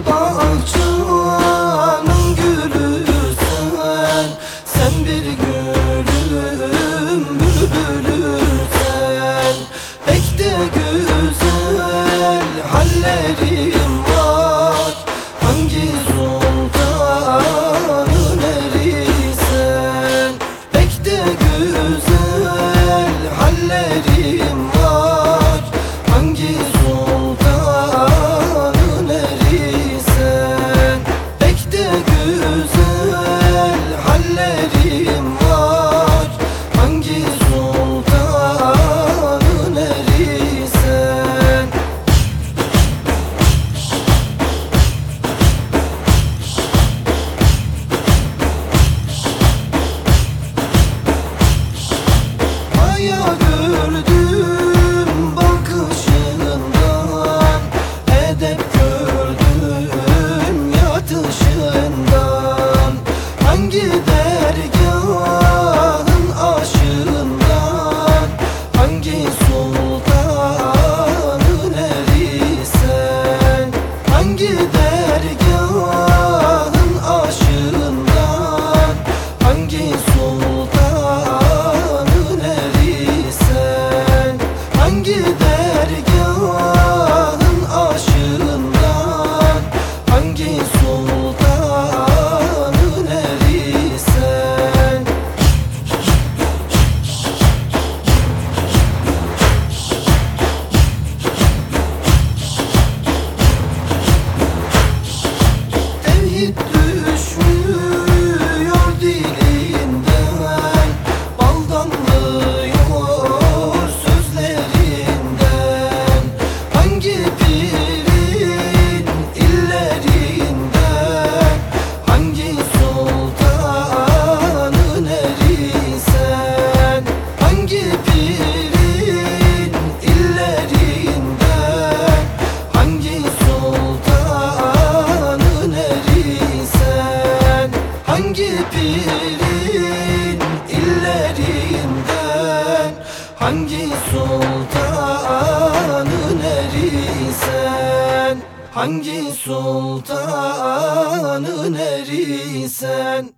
ball. Hangi Hangi sultanın erisen Hangi sultanın erisen